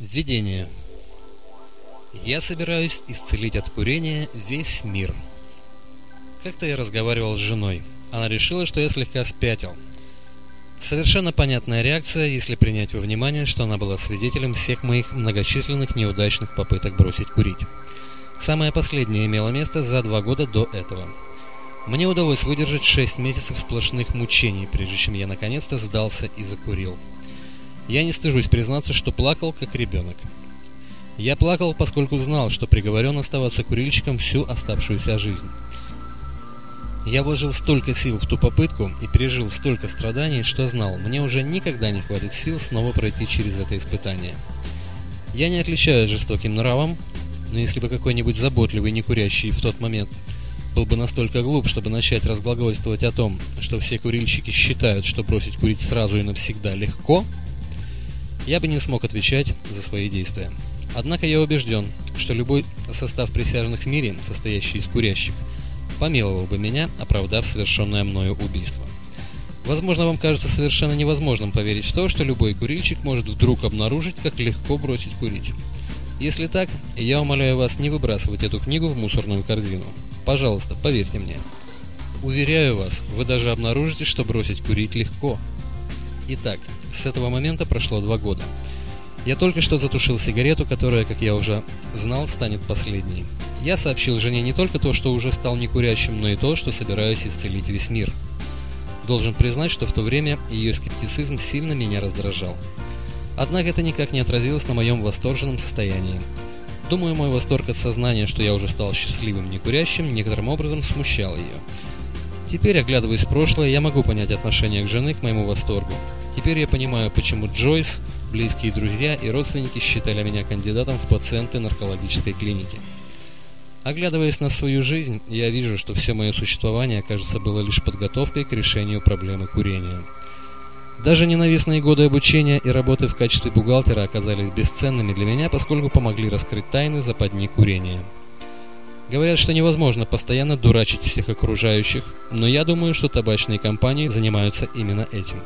Введение. Я собираюсь исцелить от курения весь мир. Как-то я разговаривал с женой. Она решила, что я слегка спятил. Совершенно понятная реакция, если принять во внимание, что она была свидетелем всех моих многочисленных неудачных попыток бросить курить. Самое последнее имело место за два года до этого. Мне удалось выдержать 6 месяцев сплошных мучений, прежде чем я наконец-то сдался и закурил. Я не стыжусь признаться, что плакал, как ребенок. Я плакал, поскольку знал, что приговорен оставаться курильщиком всю оставшуюся жизнь. Я вложил столько сил в ту попытку и пережил столько страданий, что знал, мне уже никогда не хватит сил снова пройти через это испытание. Я не отличаюсь жестоким нравом, но если бы какой-нибудь заботливый некурящий в тот момент был бы настолько глуп, чтобы начать разглагольствовать о том, что все курильщики считают, что бросить курить сразу и навсегда легко, я бы не смог отвечать за свои действия. Однако я убежден, что любой состав присяжных в мире, состоящий из курящих, помиловал бы меня, оправдав совершенное мною убийство. Возможно, вам кажется совершенно невозможным поверить в то, что любой курильщик может вдруг обнаружить, как легко бросить курить. Если так, я умоляю вас не выбрасывать эту книгу в мусорную корзину. Пожалуйста, поверьте мне. Уверяю вас, вы даже обнаружите, что бросить курить легко. Итак, с этого момента прошло два года. Я только что затушил сигарету, которая, как я уже знал, станет последней. Я сообщил жене не только то, что уже стал некурящим, но и то, что собираюсь исцелить весь мир. Должен признать, что в то время ее скептицизм сильно меня раздражал. Однако это никак не отразилось на моем восторженном состоянии. Думаю, мой восторг от сознания, что я уже стал счастливым некурящим, некоторым образом смущал ее. Теперь, оглядываясь в прошлое, я могу понять отношение к жены к моему восторгу. Теперь я понимаю, почему Джойс, близкие друзья и родственники считали меня кандидатом в пациенты наркологической клиники. Оглядываясь на свою жизнь, я вижу, что все мое существование, кажется, было лишь подготовкой к решению проблемы курения. Даже ненавистные годы обучения и работы в качестве бухгалтера оказались бесценными для меня, поскольку помогли раскрыть тайны западни курения. Говорят, что невозможно постоянно дурачить всех окружающих, но я думаю, что табачные компании занимаются именно этим.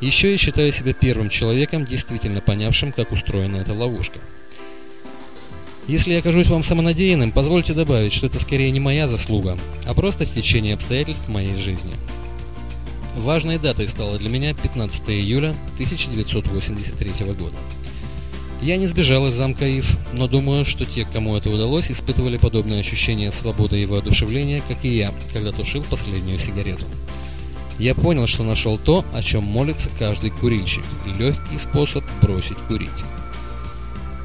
Еще я считаю себя первым человеком, действительно понявшим, как устроена эта ловушка. Если я окажусь вам самонадеянным, позвольте добавить, что это скорее не моя заслуга, а просто стечение обстоятельств моей жизни. Важной датой стало для меня 15 июля 1983 года. Я не сбежал из замка Ив, но думаю, что те, кому это удалось, испытывали подобное ощущение свободы и воодушевления, как и я, когда тушил последнюю сигарету. Я понял, что нашел то, о чем молится каждый курильщик – легкий способ бросить курить.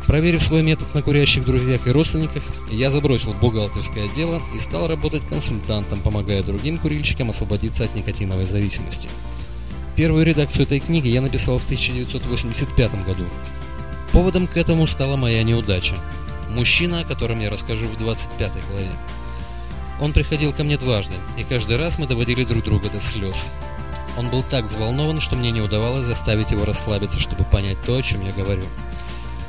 Проверив свой метод на курящих друзьях и родственниках, я забросил бухгалтерское дело и стал работать консультантом, помогая другим курильщикам освободиться от никотиновой зависимости. Первую редакцию этой книги я написал в 1985 году. Поводом к этому стала моя неудача. Мужчина, о котором я расскажу в 25 главе. Он приходил ко мне дважды, и каждый раз мы доводили друг друга до слез. Он был так взволнован, что мне не удавалось заставить его расслабиться, чтобы понять то, о чем я говорю.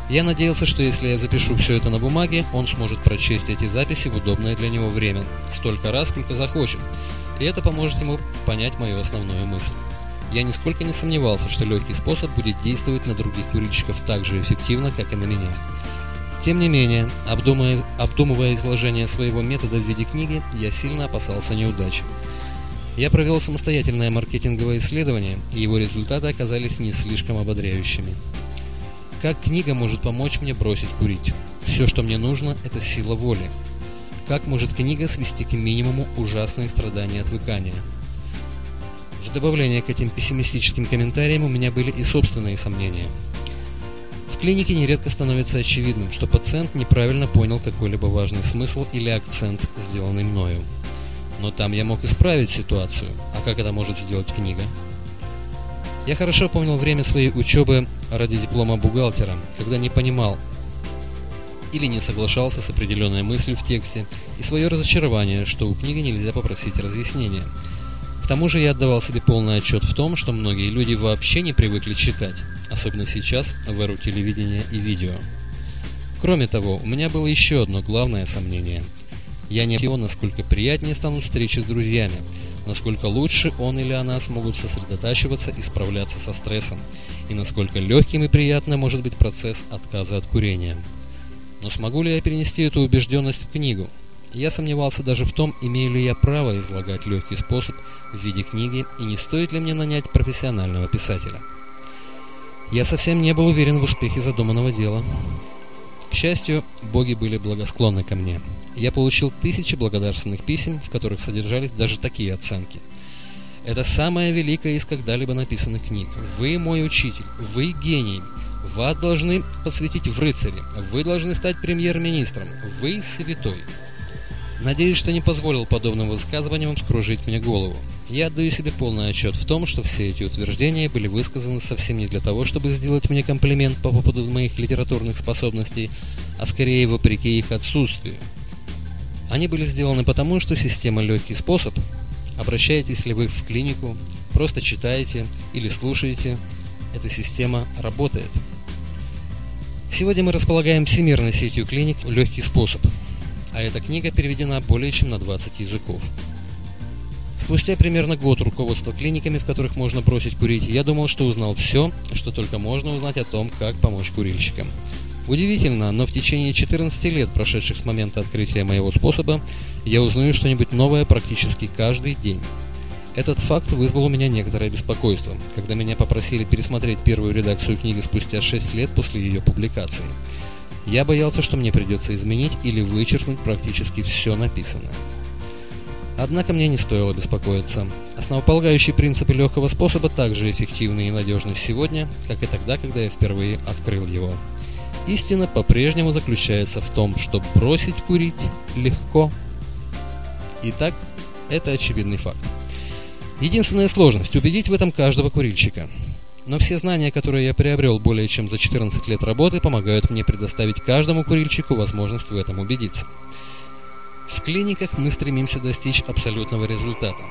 Я надеялся, что если я запишу все это на бумаге, он сможет прочесть эти записи в удобное для него время, столько раз, сколько захочет, и это поможет ему понять мою основную мысль. Я нисколько не сомневался, что легкий способ будет действовать на других курильщиков так же эффективно, как и на меня. Тем не менее, обдумывая, обдумывая изложение своего метода в виде книги, я сильно опасался неудачи. Я провел самостоятельное маркетинговое исследование, и его результаты оказались не слишком ободряющими. Как книга может помочь мне бросить курить? Все, что мне нужно, это сила воли. Как может книга свести к минимуму ужасные страдания отвыкания? В добавление к этим пессимистическим комментариям у меня были и собственные сомнения. Клинике нередко становится очевидным, что пациент неправильно понял какой-либо важный смысл или акцент, сделанный мною. Но там я мог исправить ситуацию, а как это может сделать книга? Я хорошо помнил время своей учебы ради диплома бухгалтера, когда не понимал или не соглашался с определенной мыслью в тексте, и свое разочарование, что у книги нельзя попросить разъяснения. К тому же я отдавал себе полный отчет в том, что многие люди вообще не привыкли читать, особенно сейчас, в эру телевидения и видео. Кроме того, у меня было еще одно главное сомнение. Я не понял, насколько приятнее станут встречи с друзьями, насколько лучше он или она смогут сосредотачиваться и справляться со стрессом, и насколько легким и приятным может быть процесс отказа от курения. Но смогу ли я перенести эту убежденность в книгу? Я сомневался даже в том, имею ли я право излагать легкий способ в виде книги и не стоит ли мне нанять профессионального писателя. Я совсем не был уверен в успехе задуманного дела. К счастью, боги были благосклонны ко мне. Я получил тысячи благодарственных писем, в которых содержались даже такие оценки. Это самая великая из когда-либо написанных книг. Вы мой учитель, вы гений. Вас должны посвятить в рыцари. Вы должны стать премьер-министром. Вы святой. Надеюсь, что не позволил подобным высказываниям скружить мне голову. Я отдаю себе полный отчет в том, что все эти утверждения были высказаны совсем не для того, чтобы сделать мне комплимент по поводу моих литературных способностей, а скорее вопреки их отсутствию. Они были сделаны потому, что система «Легкий способ» Обращаетесь ли вы в клинику, просто читаете или слушаете, эта система работает. Сегодня мы располагаем всемирной сетью клиник «Легкий способ», а эта книга переведена более чем на 20 языков. Спустя примерно год руководства клиниками, в которых можно бросить курить, я думал, что узнал все, что только можно узнать о том, как помочь курильщикам. Удивительно, но в течение 14 лет, прошедших с момента открытия моего способа, я узнаю что-нибудь новое практически каждый день. Этот факт вызвал у меня некоторое беспокойство, когда меня попросили пересмотреть первую редакцию книги спустя 6 лет после ее публикации. Я боялся, что мне придется изменить или вычеркнуть практически все написанное. Однако мне не стоило беспокоиться. Основополагающие принципы легкого способа также эффективны и надежны сегодня, как и тогда, когда я впервые открыл его. Истина по-прежнему заключается в том, что бросить курить легко. Итак, это очевидный факт. Единственная сложность – убедить в этом каждого курильщика. Но все знания, которые я приобрел более чем за 14 лет работы, помогают мне предоставить каждому курильщику возможность в этом убедиться. В клиниках мы стремимся достичь абсолютного результата.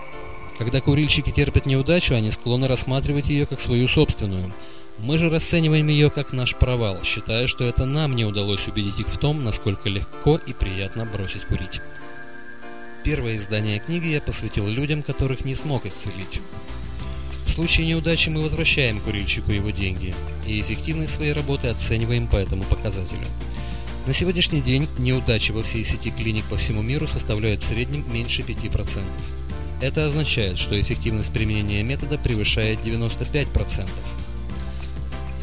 Когда курильщики терпят неудачу, они склонны рассматривать ее как свою собственную. Мы же расцениваем ее как наш провал, считая, что это нам не удалось убедить их в том, насколько легко и приятно бросить курить. Первое издание книги я посвятил людям, которых не смог исцелить. В случае неудачи мы возвращаем курильщику его деньги, и эффективность своей работы оцениваем по этому показателю. На сегодняшний день неудачи во всей сети клиник по всему миру составляют в среднем меньше 5%. Это означает, что эффективность применения метода превышает 95%.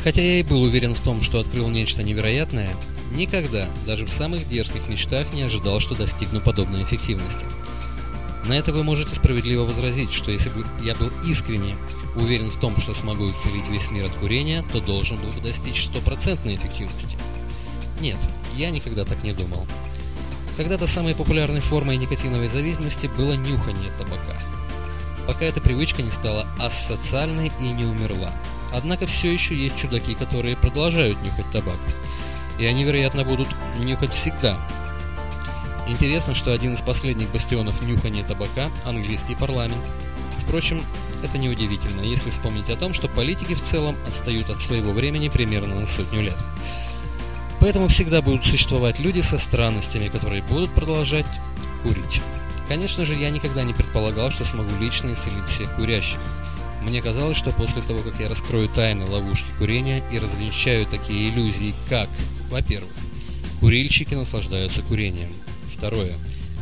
Хотя я и был уверен в том, что открыл нечто невероятное, никогда, даже в самых дерзких мечтах, не ожидал, что достигну подобной эффективности. На это вы можете справедливо возразить, что если бы я был искренне уверен в том, что смогу исцелить весь мир от курения, то должен был бы достичь стопроцентной эффективности. Нет, я никогда так не думал. Когда-то самой популярной формой никотиновой зависимости было нюхание табака. Пока эта привычка не стала асоциальной и не умерла. Однако все еще есть чудаки, которые продолжают нюхать табак. И они, вероятно, будут нюхать всегда. Интересно, что один из последних бастионов нюхания табака – английский парламент. Впрочем, это неудивительно, если вспомнить о том, что политики в целом отстают от своего времени примерно на сотню лет. Поэтому всегда будут существовать люди со странностями, которые будут продолжать курить. Конечно же, я никогда не предполагал, что смогу лично исцелить всех курящих. Мне казалось, что после того, как я раскрою тайны ловушки курения и развенчаю такие иллюзии, как, во-первых, курильщики наслаждаются курением. Второе.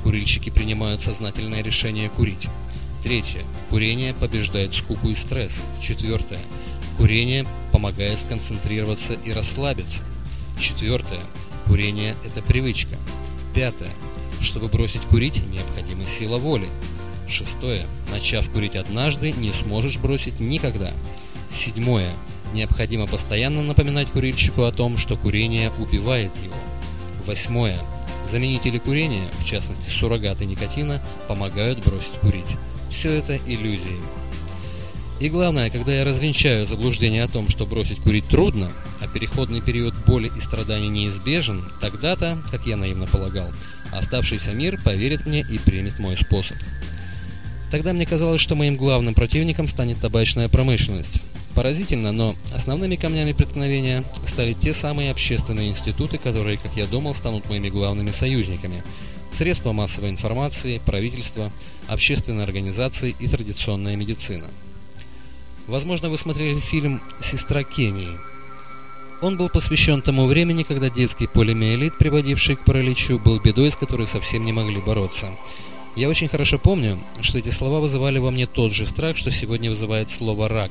Курильщики принимают сознательное решение курить. Третье. Курение побеждает скуку и стресс. Четвертое. Курение помогает сконцентрироваться и расслабиться. Четвертое. Курение – это привычка. Пятое. Чтобы бросить курить, необходима сила воли. Шестое. Начав курить однажды, не сможешь бросить никогда. Седьмое. Необходимо постоянно напоминать курильщику о том, что курение убивает его. Восьмое. Заменители курения, в частности суррогаты никотина, помогают бросить курить. Все это иллюзии. И главное, когда я развенчаю заблуждение о том, что бросить курить трудно, а переходный период боли и страданий неизбежен, тогда-то, как я наивно полагал, оставшийся мир поверит мне и примет мой способ. Тогда мне казалось, что моим главным противником станет табачная промышленность. Поразительно, но основными камнями преткновения стали те самые общественные институты, которые, как я думал, станут моими главными союзниками. Средства массовой информации, правительство, общественные организации и традиционная медицина. Возможно, вы смотрели фильм «Сестра Кении». Он был посвящен тому времени, когда детский полимиелит, приводивший к параличу, был бедой, с которой совсем не могли бороться. Я очень хорошо помню, что эти слова вызывали во мне тот же страх, что сегодня вызывает слово «рак».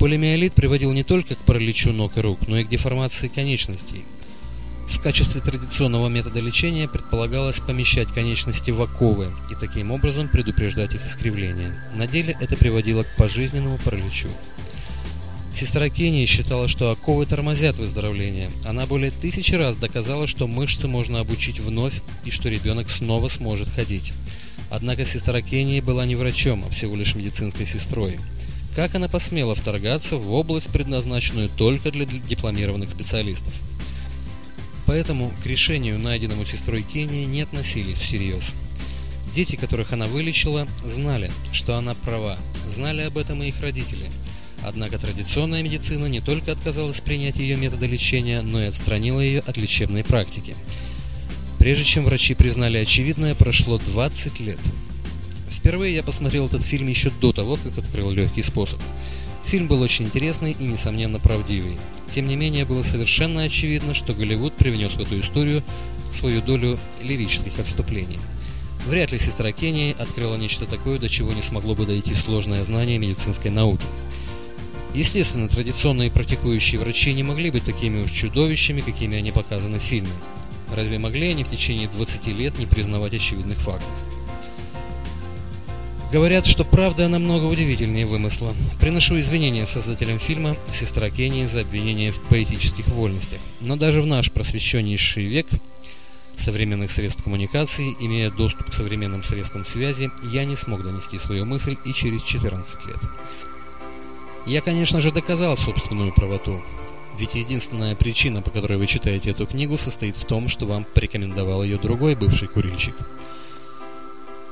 Полимиелит приводил не только к параличу ног и рук, но и к деформации конечностей. В качестве традиционного метода лечения предполагалось помещать конечности в оковы и таким образом предупреждать их искривление. На деле это приводило к пожизненному параличу. Сестра Кении считала, что оковы тормозят выздоровление. Она более тысячи раз доказала, что мышцы можно обучить вновь и что ребенок снова сможет ходить. Однако сестра Кении была не врачом, а всего лишь медицинской сестрой. Как она посмела вторгаться в область, предназначенную только для дипломированных специалистов? Поэтому к решению, найденному сестрой Кении, не относились всерьез. Дети, которых она вылечила, знали, что она права, знали об этом и их родители. Однако традиционная медицина не только отказалась принять ее методы лечения, но и отстранила ее от лечебной практики. Прежде чем врачи признали очевидное, прошло 20 лет. Впервые я посмотрел этот фильм еще до того, как открыл легкий способ. Фильм был очень интересный и, несомненно, правдивый. Тем не менее, было совершенно очевидно, что Голливуд привнес в эту историю свою долю лирических отступлений. Вряд ли сестра Кении открыла нечто такое, до чего не смогло бы дойти сложное знание медицинской науки. Естественно, традиционные практикующие врачи не могли быть такими уж чудовищами, какими они показаны в фильме. Разве могли они в течение 20 лет не признавать очевидных фактов? Говорят, что правда намного удивительнее вымысла. Приношу извинения создателям фильма «Сестра Кении» за обвинение в поэтических вольностях. Но даже в наш просвещеннейший век современных средств коммуникации, имея доступ к современным средствам связи, я не смог донести свою мысль и через 14 лет. Я, конечно же, доказал собственную правоту. Ведь единственная причина, по которой вы читаете эту книгу, состоит в том, что вам порекомендовал ее другой бывший курильщик –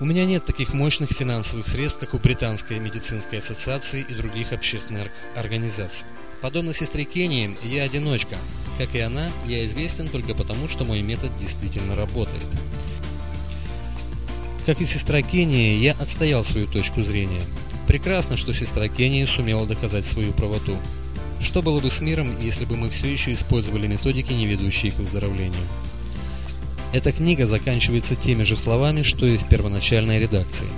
у меня нет таких мощных финансовых средств, как у Британской медицинской ассоциации и других общественных организаций. Подобно сестре Кении, я одиночка. Как и она, я известен только потому, что мой метод действительно работает. Как и сестра Кении, я отстоял свою точку зрения. Прекрасно, что сестра Кении сумела доказать свою правоту. Что было бы с миром, если бы мы все еще использовали методики, не ведущие к выздоровлению? Эта книга заканчивается теми же словами, что и в первоначальной редакции.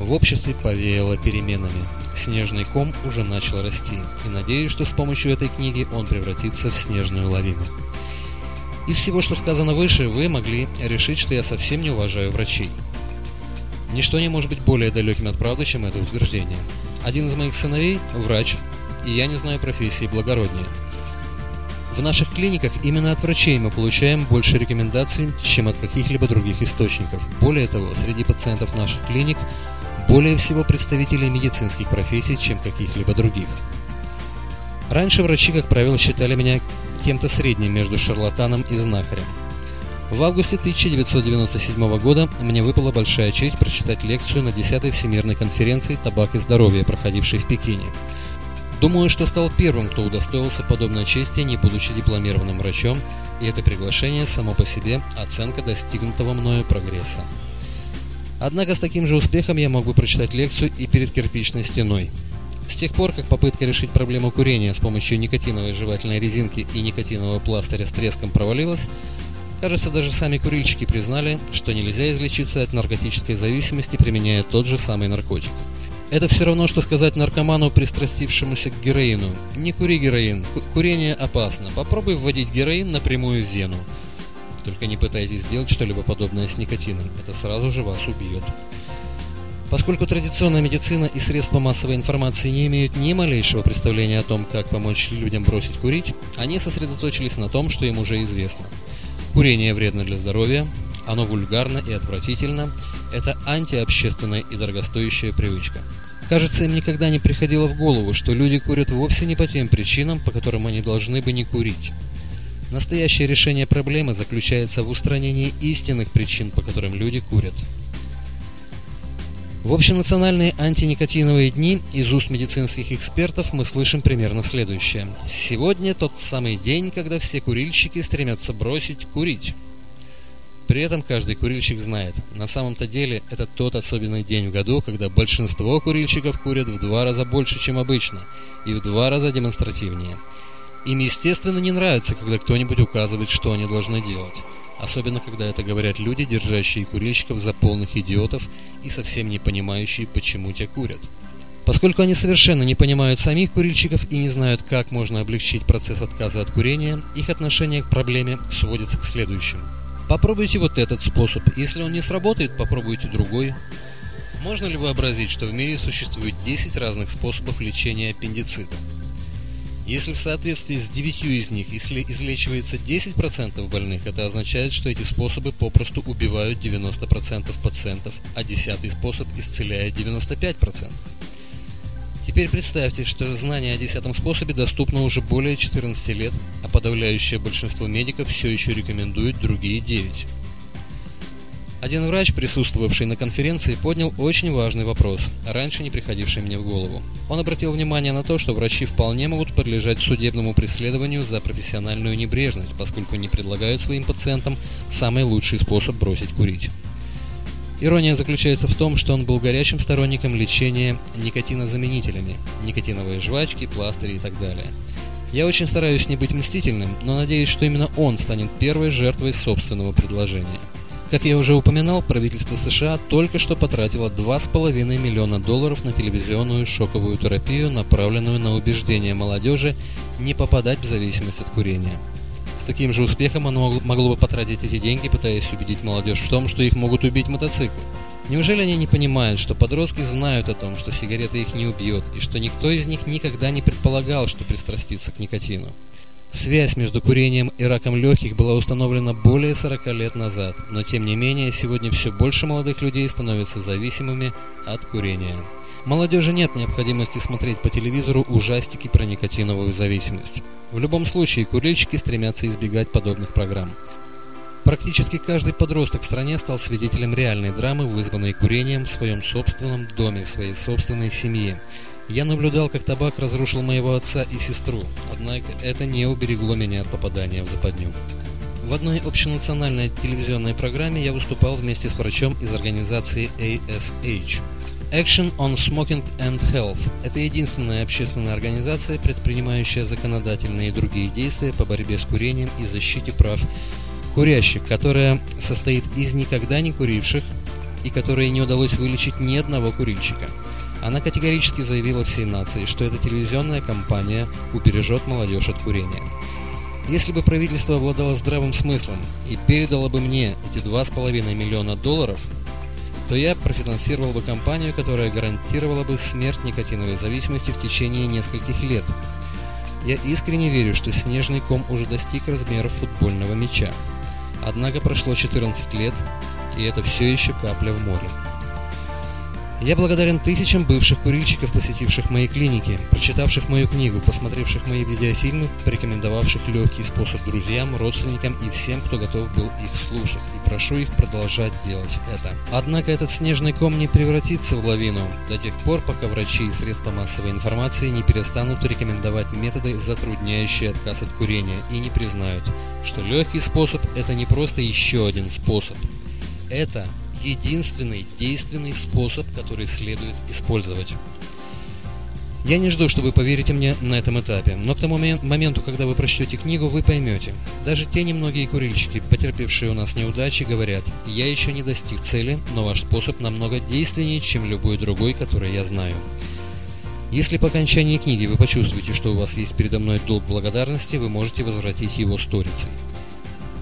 В обществе повеяло переменами. Снежный ком уже начал расти, и надеюсь, что с помощью этой книги он превратится в снежную лавину. Из всего, что сказано выше, вы могли решить, что я совсем не уважаю врачей. Ничто не может быть более далеким от правды, чем это утверждение. Один из моих сыновей – врач, и я не знаю профессии благороднее – в наших клиниках именно от врачей мы получаем больше рекомендаций, чем от каких-либо других источников. Более того, среди пациентов наших клиник более всего представителей медицинских профессий, чем каких-либо других. Раньше врачи, как правило, считали меня кем-то средним между шарлатаном и знахарем. В августе 1997 года мне выпала большая честь прочитать лекцию на 10-й Всемирной конференции «Табак и здоровье», проходившей в Пекине. Думаю, что стал первым, кто удостоился подобной чести, не будучи дипломированным врачом, и это приглашение само по себе оценка достигнутого мною прогресса. Однако с таким же успехом я мог бы прочитать лекцию и перед кирпичной стеной. С тех пор, как попытка решить проблему курения с помощью никотиновой жевательной резинки и никотинового пластыря с треском провалилась, кажется, даже сами курильщики признали, что нельзя излечиться от наркотической зависимости, применяя тот же самый наркотик – это все равно, что сказать наркоману, пристрастившемуся к героину. Не кури героин, курение опасно. Попробуй вводить героин напрямую в вену. Только не пытайтесь сделать что-либо подобное с никотином. Это сразу же вас убьет. Поскольку традиционная медицина и средства массовой информации не имеют ни малейшего представления о том, как помочь людям бросить курить, они сосредоточились на том, что им уже известно. Курение вредно для здоровья, оно вульгарно и отвратительно. Это антиобщественная и дорогостоящая привычка. Кажется, им никогда не приходило в голову, что люди курят вовсе не по тем причинам, по которым они должны бы не курить. Настоящее решение проблемы заключается в устранении истинных причин, по которым люди курят. В общенациональные антиникотиновые дни из уст медицинских экспертов мы слышим примерно следующее. Сегодня тот самый день, когда все курильщики стремятся бросить курить. При этом каждый курильщик знает, на самом-то деле это тот особенный день в году, когда большинство курильщиков курят в два раза больше, чем обычно, и в два раза демонстративнее. Им, естественно, не нравится, когда кто-нибудь указывает, что они должны делать. Особенно, когда это говорят люди, держащие курильщиков за полных идиотов и совсем не понимающие, почему те курят. Поскольку они совершенно не понимают самих курильщиков и не знают, как можно облегчить процесс отказа от курения, их отношение к проблеме сводится к следующему. Попробуйте вот этот способ. Если он не сработает, попробуйте другой. Можно ли вообразить, что в мире существует 10 разных способов лечения аппендицита? Если в соответствии с 9 из них излечивается 10% больных, это означает, что эти способы попросту убивают 90% пациентов, а 10 способ исцеляет 95%. Теперь представьте, что знание о десятом способе доступно уже более 14 лет, а подавляющее большинство медиков все еще рекомендует другие 9. Один врач, присутствовавший на конференции, поднял очень важный вопрос, раньше не приходивший мне в голову. Он обратил внимание на то, что врачи вполне могут подлежать судебному преследованию за профессиональную небрежность, поскольку не предлагают своим пациентам самый лучший способ бросить курить. Ирония заключается в том, что он был горячим сторонником лечения никотинозаменителями, никотиновые жвачки, пластыри и так далее. Я очень стараюсь не быть мстительным, но надеюсь, что именно он станет первой жертвой собственного предложения. Как я уже упоминал, правительство США только что потратило 2,5 миллиона долларов на телевизионную шоковую терапию, направленную на убеждение молодежи не попадать в зависимость от курения. С таким же успехом оно могло бы потратить эти деньги, пытаясь убедить молодежь в том, что их могут убить мотоциклы. Неужели они не понимают, что подростки знают о том, что сигарета их не убьет, и что никто из них никогда не предполагал, что пристрастится к никотину? Связь между курением и раком легких была установлена более 40 лет назад, но тем не менее сегодня все больше молодых людей становятся зависимыми от курения. Молодежи нет необходимости смотреть по телевизору ужастики про никотиновую зависимость. В любом случае, курильщики стремятся избегать подобных программ. Практически каждый подросток в стране стал свидетелем реальной драмы, вызванной курением в своем собственном доме, в своей собственной семье. Я наблюдал, как табак разрушил моего отца и сестру, однако это не уберегло меня от попадания в западню. В одной общенациональной телевизионной программе я выступал вместе с врачом из организации ASH. Action on Smoking and Health – это единственная общественная организация, предпринимающая законодательные и другие действия по борьбе с курением и защите прав курящих, которая состоит из никогда не куривших и которой не удалось вылечить ни одного курильщика. Она категорически заявила всей нации, что эта телевизионная кампания убережет молодежь от курения. Если бы правительство обладало здравым смыслом и передало бы мне эти 2,5 миллиона долларов – то я профинансировал бы компанию, которая гарантировала бы смерть никотиновой зависимости в течение нескольких лет. Я искренне верю, что снежный ком уже достиг размеров футбольного мяча. Однако прошло 14 лет, и это все еще капля в море. Я благодарен тысячам бывших курильщиков, посетивших мои клиники, прочитавших мою книгу, посмотревших мои видеофильмы, порекомендовавших легкий способ друзьям, родственникам и всем, кто готов был их слушать, и прошу их продолжать делать это. Однако этот снежный ком не превратится в лавину до тех пор, пока врачи и средства массовой информации не перестанут рекомендовать методы, затрудняющие отказ от курения, и не признают, что легкий способ – это не просто еще один способ. Это единственный действенный способ, который следует использовать. Я не жду, что вы поверите мне на этом этапе, но к тому моменту, когда вы прочтете книгу, вы поймете. Даже те немногие курильщики, потерпевшие у нас неудачи, говорят, я еще не достиг цели, но ваш способ намного действеннее, чем любой другой, который я знаю. Если по окончании книги вы почувствуете, что у вас есть передо мной долг благодарности, вы можете возвратить его сторицей.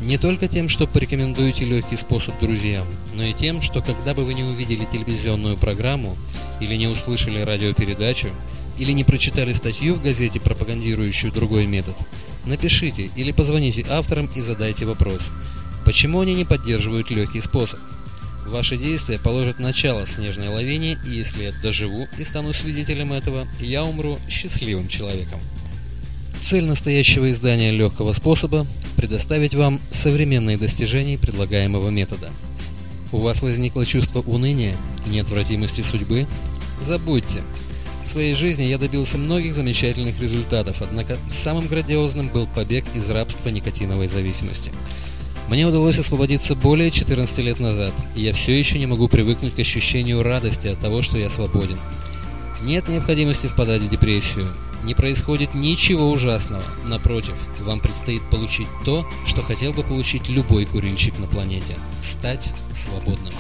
Не только тем, что порекомендуете легкий способ друзьям, но и тем, что когда бы вы не увидели телевизионную программу, или не услышали радиопередачу, или не прочитали статью в газете, пропагандирующую другой метод, напишите или позвоните авторам и задайте вопрос, почему они не поддерживают легкий способ. Ваши действия положат начало снежной лавине, и если я доживу и стану свидетелем этого, я умру счастливым человеком. Цель настоящего издания легкого способа – предоставить вам современные достижения предлагаемого метода. У вас возникло чувство уныния неотвратимости судьбы? Забудьте. В своей жизни я добился многих замечательных результатов, однако самым грандиозным был побег из рабства никотиновой зависимости. Мне удалось освободиться более 14 лет назад, и я все еще не могу привыкнуть к ощущению радости от того, что я свободен. Нет необходимости впадать в депрессию. Не происходит ничего ужасного. Напротив, вам предстоит получить то, что хотел бы получить любой курильщик на планете – стать свободным.